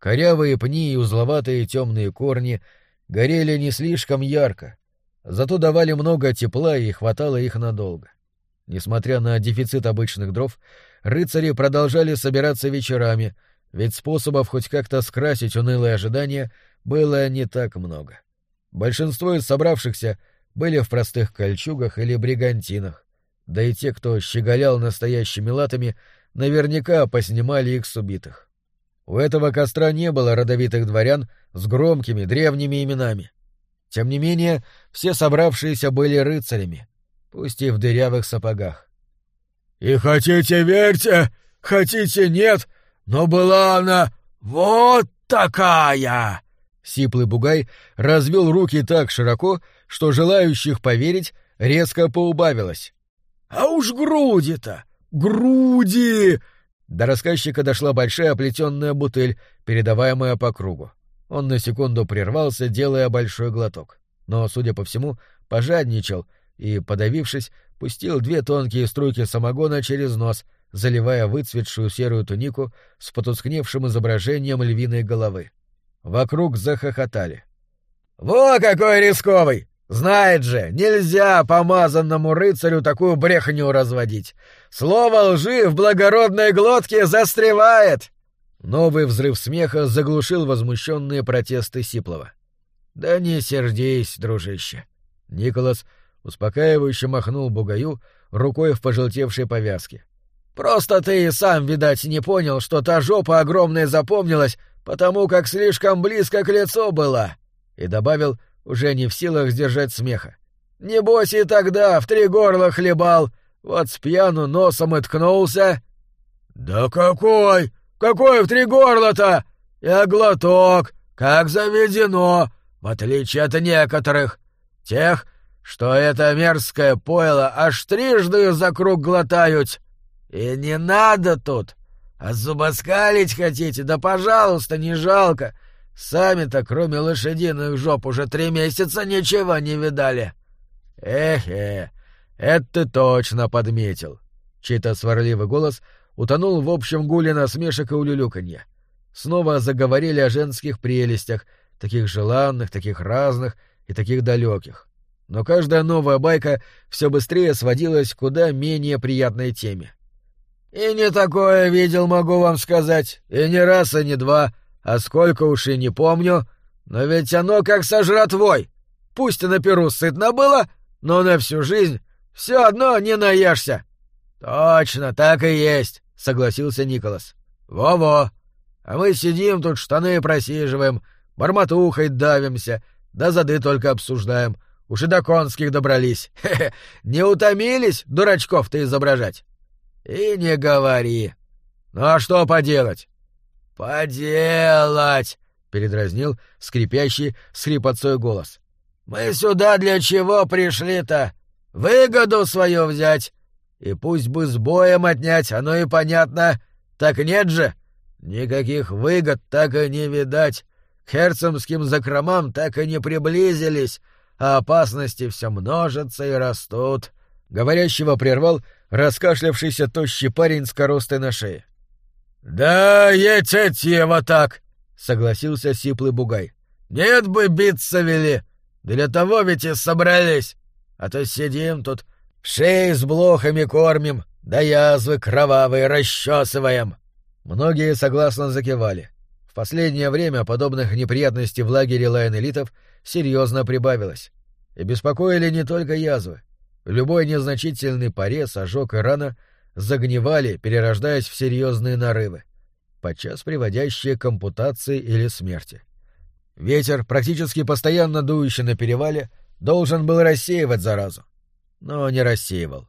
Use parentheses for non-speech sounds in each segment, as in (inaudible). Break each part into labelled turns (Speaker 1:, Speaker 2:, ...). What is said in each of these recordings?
Speaker 1: Корявые пни и узловатые темные корни горели не слишком ярко, зато давали много тепла и хватало их надолго. Несмотря на дефицит обычных дров, рыцари продолжали собираться вечерами, ведь способов хоть как-то скрасить унылые ожидания было не так много. Большинство из собравшихся были в простых кольчугах или бригантинах, да и те, кто щеголял настоящими латами, наверняка поснимали их с убитых. У этого костра не было родовитых дворян с громкими древними именами. Тем не менее, все собравшиеся были рыцарями, пусть и в дырявых сапогах.
Speaker 2: — И хотите верьте, хотите нет, но была она вот такая!
Speaker 1: Сиплый бугай развел руки так широко, что желающих поверить резко поубавилось.
Speaker 2: — А уж груди-то! Груди!
Speaker 1: До рассказчика дошла большая оплетенная бутыль, передаваемая по кругу. Он на секунду прервался, делая большой глоток. Но, судя по всему, пожадничал и, подавившись, пустил две тонкие струйки самогона через нос, заливая выцветшую серую тунику с потускневшим изображением львиной головы. Вокруг захохотали.
Speaker 2: «Во какой рисковый! Знает же, нельзя помазанному рыцарю такую брехню разводить. Слово лжи в благородной глотке застревает!»
Speaker 1: Новый взрыв смеха заглушил возмущенные протесты Сиплова. «Да не сердись, дружище!» Николас успокаивающе махнул бугаю рукой в пожелтевшей повязке.
Speaker 2: «Просто ты и сам, видать, не понял, что та жопа огромная запомнилась, потому как слишком близко к лицу была!» И добавил — уже не в силах сдержать смеха. «Небось и тогда в три горла хлебал, вот с пьяну носом и ткнулся». «Да какой? Какой в три горла-то? Я глоток, как заведено, в отличие от некоторых. Тех, что это мерзкое пойло аж трижды за круг глотают. И не надо тут. А зубоскалить хотите? Да пожалуйста, не жалко. Сами-то, кроме лошадиных жоп, уже три месяца ничего не видали.
Speaker 1: Эх-эх, это ты точно подметил. Чей-то сварливый голос утонул в общем гуле насмешек и улюлюканья. Снова заговорили о женских прелестях, таких желанных, таких разных и таких далеких. Но каждая новая байка все быстрее сводилась к куда менее приятной теме.
Speaker 2: — И не такое видел, могу вам сказать, и не раз, и не два, а сколько уж и не помню, но ведь оно как сожратвой. Пусть на перу сытно было, но на всю жизнь все одно не наешься. — Точно, так и есть, — согласился Николас. Во — Во-во. А мы сидим тут, штаны просиживаем, барматухой давимся, да зады только обсуждаем. Уж и до конских добрались. (laughs) Хе-хе, не утомились дурачков-то изображать? — И не говори. Ну а что поделать? «Поделать!» — передразнил скрипящий с хрипотцой голос. «Мы сюда для чего пришли-то? Выгоду свою взять. И пусть бы с боем отнять, оно и понятно. Так нет же? Никаких выгод так и не видать. К херцемским закромам так и не приблизились, а опасности все множатся и растут».
Speaker 1: Говорящего прервал раскашлявшийся тощий парень с коростой на шее.
Speaker 2: «Да, ететь его так!» — согласился сиплый бугай. «Нет бы биться вели! Для того ведь и собрались! А то сидим тут, шеи с блохами кормим, да язвы кровавые расчесываем!»
Speaker 1: Многие согласно закивали. В последнее время подобных неприятностей в лагере лайнелитов серьезно прибавилось. И беспокоили не только язвы. Любой незначительный порез, ожог и рана — загнивали, перерождаясь в серьезные нарывы, подчас приводящие к ампутации или смерти. Ветер, практически постоянно дующий на перевале, должен был рассеивать заразу, но не рассеивал.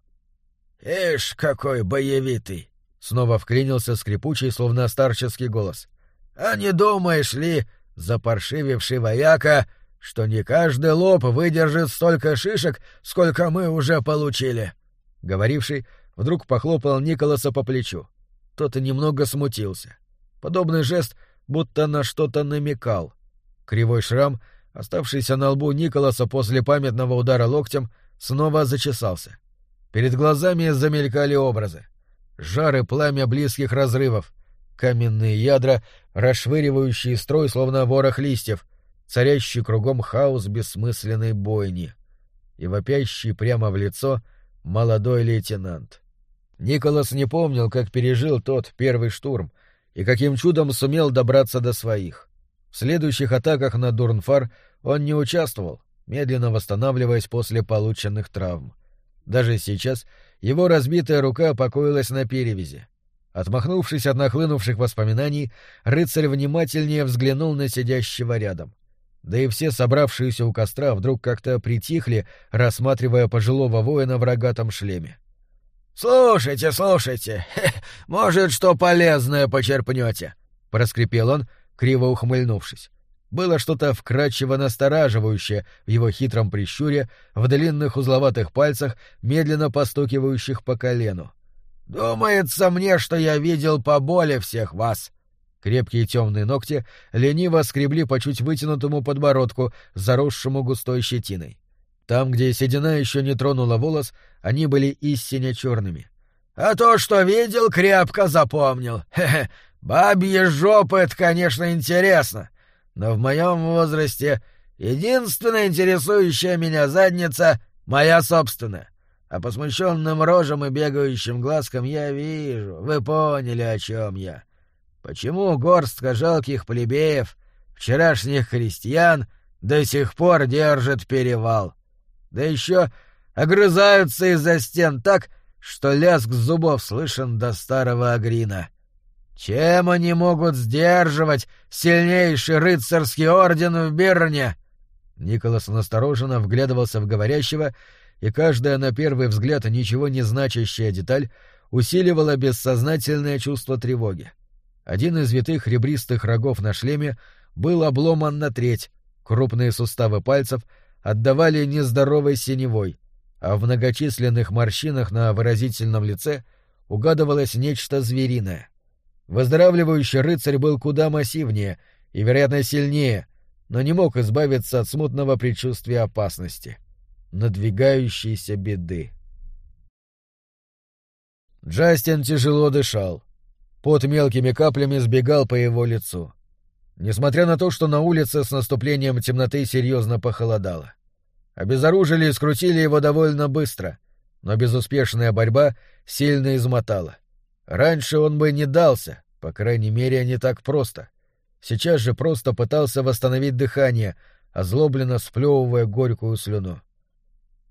Speaker 2: «Ишь, какой боевитый!»
Speaker 1: — снова вклинился скрипучий, словно старческий голос.
Speaker 2: «А не думаешь ли, запаршививший вояка, что не каждый лоб выдержит столько шишек, сколько мы уже получили?»
Speaker 1: Говоривший вдруг похлопал Николаса по плечу. Тот немного смутился. Подобный жест будто на что-то намекал. Кривой шрам, оставшийся на лбу Николаса после памятного удара локтем, снова зачесался. Перед глазами замелькали образы. Жары пламя близких разрывов, каменные ядра расшвыривающий строй, словно ворох листьев, царящий кругом хаос бессмысленной бойни и вопящий прямо в лицо молодой лейтенант. Николас не помнил, как пережил тот первый штурм и каким чудом сумел добраться до своих. В следующих атаках на Дурнфар он не участвовал, медленно восстанавливаясь после полученных травм. Даже сейчас его разбитая рука покоилась на перевязи. Отмахнувшись от нахлынувших воспоминаний, рыцарь внимательнее взглянул на сидящего рядом. Да и все собравшиеся у костра вдруг как-то притихли, рассматривая пожилого воина в рогатом шлеме.
Speaker 2: «Слушайте, слушайте, (laughs) может, что полезное почерпнете», — проскрипел он, криво ухмыльнувшись. Было что-то вкрадчиво настораживающее в его хитром прищуре, в длинных узловатых пальцах, медленно постукивающих по колену. «Думается мне, что я видел поболе всех вас». Крепкие темные ногти лениво скребли по чуть вытянутому подбородку, заросшему густой щетиной. Там, где седина еще не тронула волос, они были истинно черными. «А то, что видел, крепко запомнил. Хе-хе, бабьи жопы — это, конечно, интересно но в моем возрасте единственная интересующая меня задница — моя собственная. А по смущенным рожам и бегающим глазкам я вижу, вы поняли, о чем я. Почему горстка жалких плебеев, вчерашних крестьян, до сих пор держит перевал? Да еще огрызаются из-за стен так, что лязг зубов слышен до старого агрина. — чем они могут сдерживать сильнейший рыцарский орден в Берне? Николас настороженно вглядывался в говорящего, и каждая на первый взгляд ничего не значащая деталь усиливала бессознательное чувство тревоги. Один из витых ребристых рогов на шлеме был обломан на треть, крупные суставы пальцев отдавали нездоровой синевой, а в многочисленных морщинах на выразительном лице угадывалось нечто звериное. Выздоравливающий рыцарь был куда массивнее и, вероятно, сильнее, но не мог избавиться от смутного предчувствия опасности, надвигающейся беды. Джастин тяжело дышал. Пот мелкими каплями сбегал по его лицу. Несмотря на то, что на улице с наступлением темноты серьезно похолодало. Обезоружили и скрутили его довольно быстро, но безуспешная борьба сильно измотала. Раньше он бы не дался, по крайней мере, не так просто. Сейчас же просто пытался восстановить дыхание, озлобленно сплевывая горькую слюну.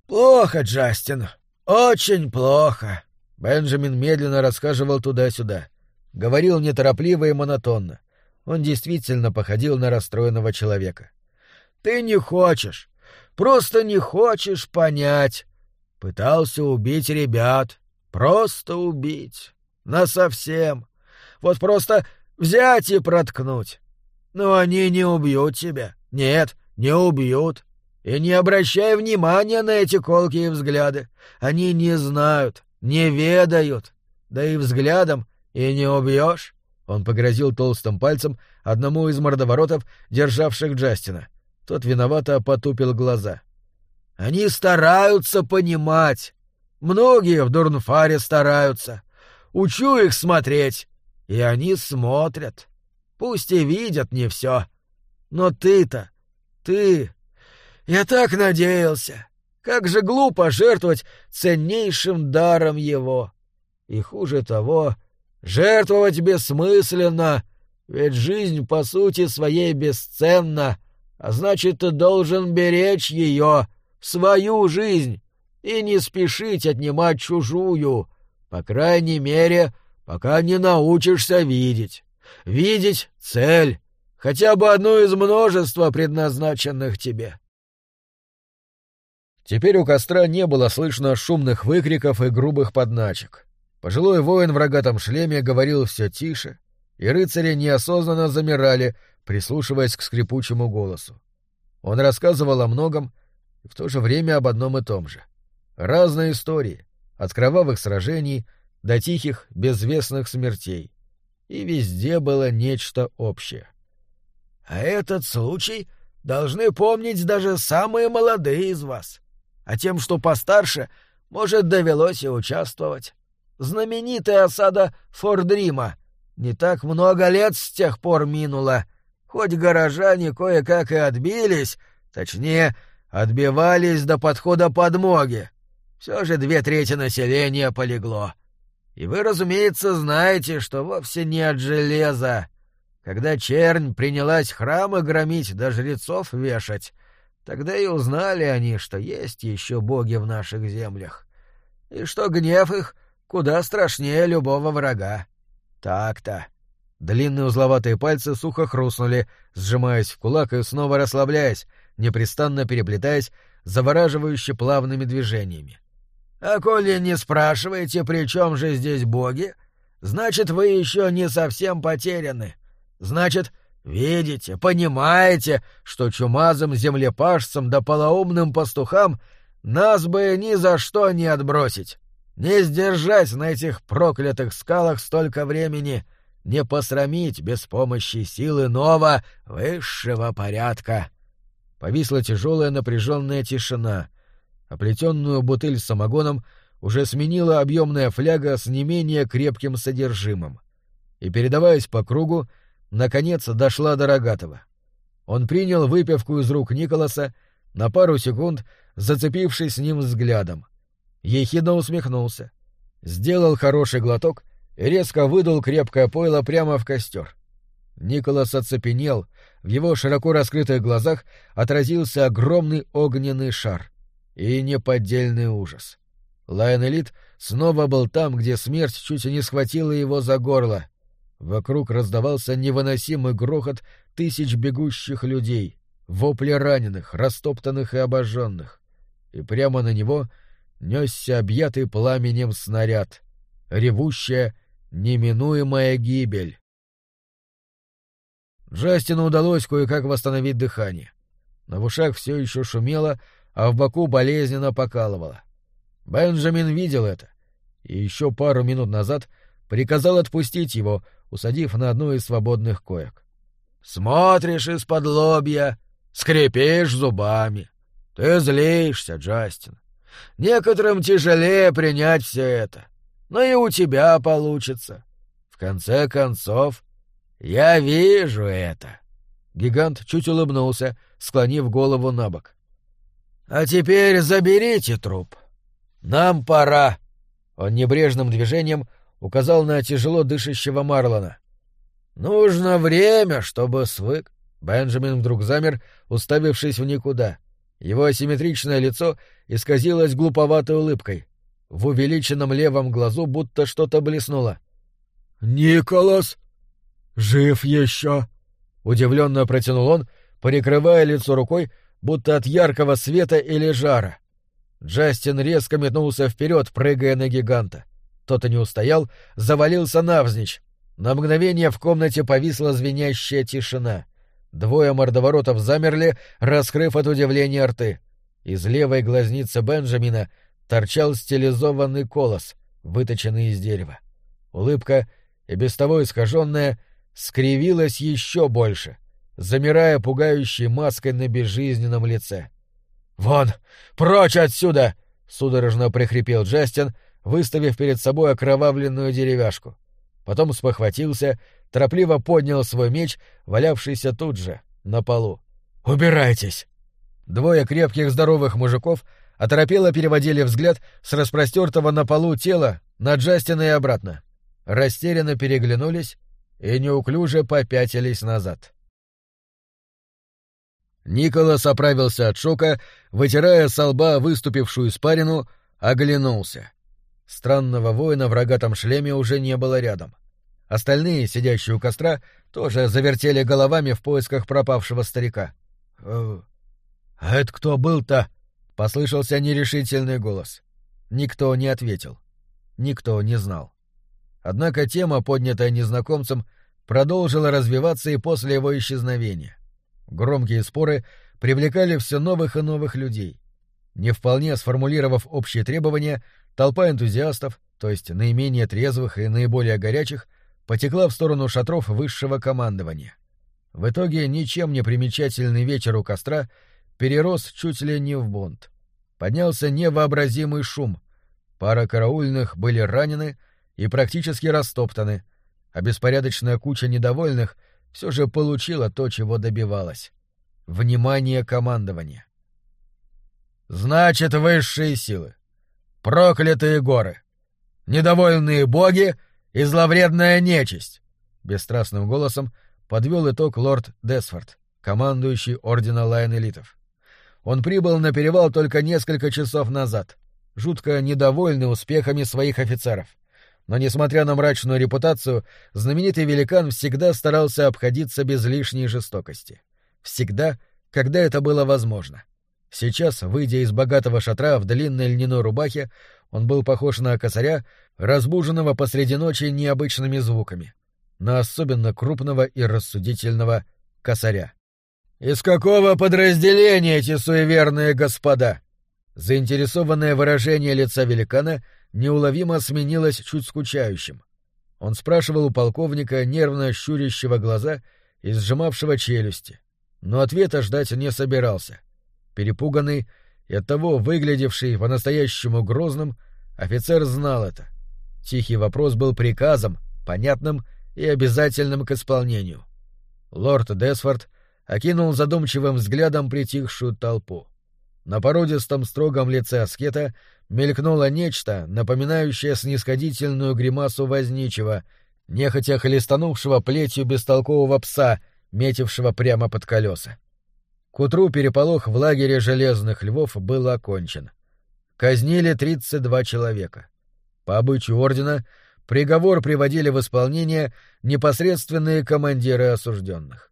Speaker 2: «Плохо, Джастин, очень плохо!» Бенджамин медленно рассказывал туда-сюда. Говорил неторопливо и монотонно. Он действительно походил на расстроенного человека. «Ты не хочешь, просто не хочешь понять. Пытался убить ребят, просто убить насовсем. Вот просто взять и проткнуть. Но они не убьют тебя. Нет, не убьют. И не обращай внимания на эти колкие взгляды. Они не знают, не ведают. Да и взглядом и не убьешь. Он погрозил толстым пальцем одному из мордоворотов, державших Джастина. Тот виновато потупил глаза. Они стараются понимать. Многие в Дурнфаре стараются. Учу их смотреть, и они смотрят. Пусть и видят не все. Но ты-то, ты... Я так надеялся. Как же глупо жертвовать ценнейшим даром его. И хуже того, жертвовать бессмысленно, ведь жизнь по сути своей бесценна, а значит, ты должен беречь ее, свою жизнь, и не спешить отнимать чужую, по крайней мере, пока не научишься видеть. Видеть цель, хотя бы одну из множества предназначенных тебе. Теперь у костра не было слышно шумных выкриков и грубых подначек. Пожилой воин в рогатом шлеме говорил все тише, и рыцари неосознанно замирали, прислушиваясь к скрипучему голосу. Он рассказывал о многом и в то же время об одном и том же. Разные истории, от кровавых сражений до тихих, безвестных смертей. И везде было нечто общее. А этот случай должны помнить даже самые молодые из вас. А тем, что постарше, может, довелось и участвовать. Знаменитая осада Фордрима, Не так много лет с тех пор минуло. Хоть горожане кое-как и отбились, точнее, отбивались до подхода подмоги. Все же две трети населения полегло. И вы, разумеется, знаете, что вовсе не от железа. Когда чернь принялась храмы громить да жрецов вешать, тогда и узнали они, что есть еще боги в наших землях, и что гнев их куда страшнее любого врага. Так-то. Длинные узловатые пальцы сухо хрустнули, сжимаясь в кулак и снова расслабляясь, непрестанно переплетаясь завораживающе плавными движениями. А коли не спрашиваете, при чем же здесь боги, значит, вы еще не совсем потеряны. Значит, видите, понимаете, что чумазым землепашцам да полоумным пастухам нас бы ни за что не отбросить, не сдержать на этих проклятых скалах столько времени, не посрамить без помощи силы нового высшего порядка. Повисла тяжелая напряженная тишина — Оплетенную бутыль с самогоном уже сменила объемная фляга с не менее крепким содержимым. И, передаваясь по кругу, наконец дошла до Рогатова. Он принял выпивку из рук Николаса, на пару секунд зацепившись с ним взглядом. Ехидно усмехнулся. Сделал хороший глоток и резко выдал крепкое пойло прямо в костер. Николас оцепенел, в его широко раскрытых глазах отразился огромный огненный шар и неподдельный ужас. Лайон-элит снова был там, где смерть чуть не схватила его за горло. Вокруг раздавался невыносимый грохот тысяч бегущих людей, вопли раненых, растоптанных и обожженных. И прямо на него несся объятый пламенем снаряд, ревущая, неминуемая гибель. Джастину удалось кое-как восстановить дыхание. На в ушах все еще шумело, а в боку болезненно покалывало. Бенджамин видел это, и еще пару минут назад приказал отпустить его, усадив на одну из свободных коек. «Смотришь из-под лобья, скрипишь зубами. Ты злишься, Джастин. Некоторым тяжелее принять все это, но и у тебя получится. В конце концов, я вижу это». Гигант чуть улыбнулся, склонив голову на бок. «А теперь заберите труп. Нам пора». Он небрежным движением указал на тяжело дышащего Марлона. «Нужно время, чтобы свык...» Бенджамин вдруг замер, уставившись в никуда. Его асимметричное лицо исказилось глуповатой улыбкой. В увеличенном левом глазу будто что-то блеснуло. «Николас! Жив еще!» — удивленно протянул он, прикрывая лицо рукой, будто от яркого света или жара. Джастин резко метнулся вперед, прыгая на гиганта. Тот и не устоял, завалился навзничь. На мгновение в комнате повисла звенящая тишина. Двое мордоворотов замерли, раскрыв от удивления рты. Из левой глазницы Бенджамина торчал стилизованный колос, выточенный из дерева. Улыбка, и без того искаженная, скривилась еще больше — замирая пугающей маской на безжизненном лице. «Вон! Прочь отсюда!» — судорожно прихрипел Джастин, выставив перед собой окровавленную деревяшку. Потом спохватился, торопливо поднял свой меч, валявшийся тут же, на полу. «Убирайтесь!» Двое крепких здоровых мужиков оторопело переводили взгляд с распростертого на полу тела на Джастина и обратно. Растерянно переглянулись и неуклюже попятились назад. Николас оправился от шока, вытирая со лба выступившую испарину, оглянулся. Странного воина в рогатом шлеме уже не было рядом. Остальные, сидящие у костра, тоже завертели головами в поисках пропавшего старика. «Э, «А это кто был-то?» — послышался нерешительный голос. Никто не ответил. Никто не знал. Однако тема, поднятая незнакомцем, продолжила развиваться и после его исчезновения. Громкие споры привлекали все новых и новых людей. Не вполне сформулировав общие требования, толпа энтузиастов, то есть наименее трезвых и наиболее горячих, потекла в сторону шатров высшего командования. В итоге ничем не примечательный вечер у костра перерос чуть ли не в бунт. Поднялся невообразимый шум. Пара караульных были ранены и практически растоптаны,
Speaker 1: а беспорядочная куча недовольных все же получила то, чего добивалась. Внимание командования. «Значит, высшие силы. Проклятые горы. Недовольные боги и зловредная нечисть!» Бесстрастным голосом подвел итог лорд Десфорд, командующий Ордена Лайн-Элитов. Он прибыл на перевал только несколько часов назад, жутко недовольный успехами своих офицеров. Но, несмотря на мрачную репутацию, знаменитый великан всегда старался обходиться без лишней жестокости. Всегда, когда это было возможно. Сейчас, выйдя из богатого шатра в длинной льняной рубахе, он был похож на косаря, разбуженного посреди ночи необычными звуками, на особенно крупного и рассудительного косаря. «Из какого подразделения эти суеверные господа?» Заинтересованное выражение лица великана неуловимо сменилось чуть скучающим. Он спрашивал у полковника, нервно щурящего глаза и сжимавшего челюсти, но ответа ждать не собирался. Перепуганный и оттого выглядевший по-настоящему грозным, офицер знал это. Тихий вопрос был приказом, понятным и обязательным к исполнению. Лорд Десфорд окинул задумчивым взглядом притихшую толпу. На породистом строгом лице аскета мелькнуло нечто, напоминающее снисходительную гримасу возничего, нехотя хлестанувшего плетью бестолкового пса, метившего прямо под колеса. К утру переполох в лагере железных львов был окончен. Казнили 32 человека. По обычаю ордена приговор приводили в исполнение непосредственные командиры осужденных.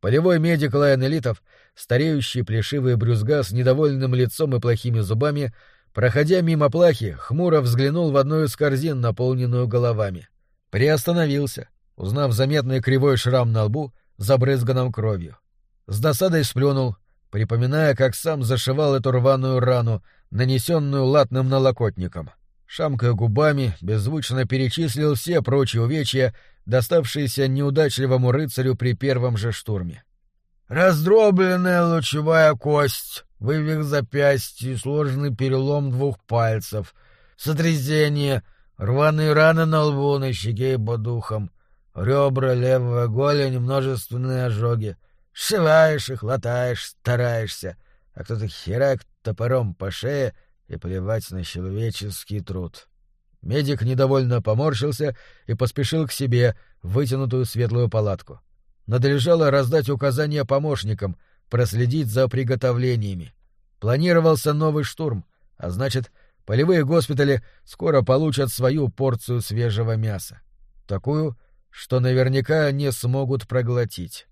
Speaker 1: Полевой медик Лайон Элитов, стареющий плешивый брюзга с недовольным лицом и плохими зубами, проходя мимо плахи, хмуро взглянул в одну из корзин, наполненную головами. Приостановился, узнав заметный кривой шрам на лбу, забрызганном кровью. С досадой сплюнул, припоминая, как сам зашивал эту рваную рану, нанесенную латным налокотником. Шамкая губами, беззвучно перечислил все прочие увечья, доставшиеся неудачливому рыцарю при первом же штурме. Раздробленная лучевая кость, вывих запястья, сложный перелом двух пальцев, сотрясение, рваные раны на лбу, на щеке и под ухом, ребра, левая голень, множественные ожоги. Сшиваешь их, латаешь, стараешься, а кто-то херак топором по шее и плевать на человеческий труд. Медик недовольно поморщился и поспешил к себе, вытянутую светлую палатку. Надлежало раздать указания помощникам, проследить за приготовлениями. Планировался новый штурм, а значит, полевые госпитали скоро получат свою порцию свежего мяса. Такую, что наверняка не смогут проглотить.